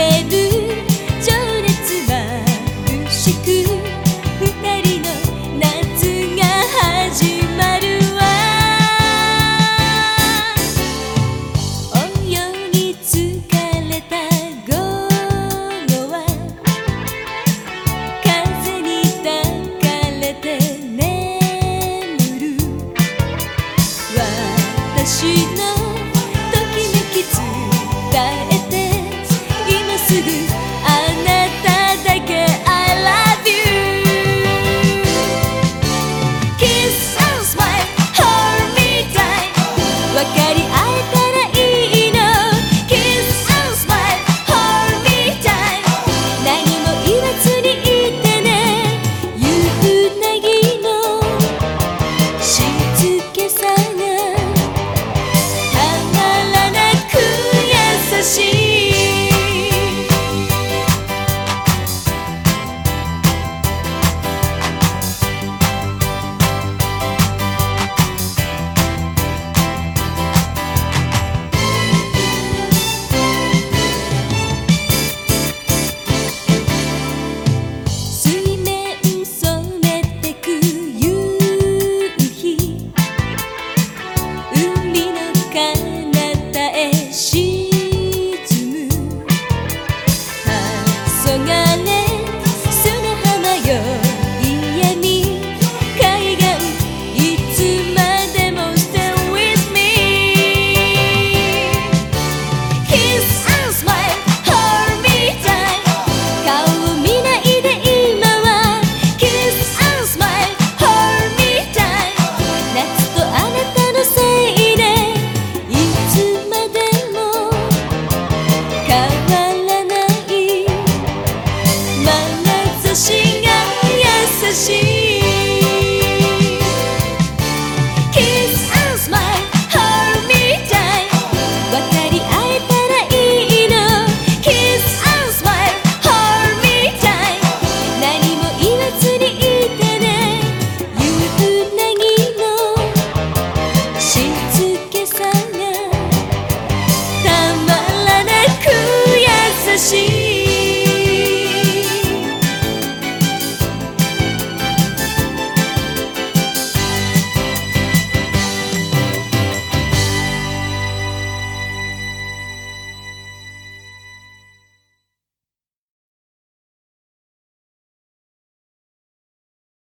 れる。情熱まぶしく二人の夏が始まるわ。泳ぎ疲れた午は風に抱かれて眠る。私の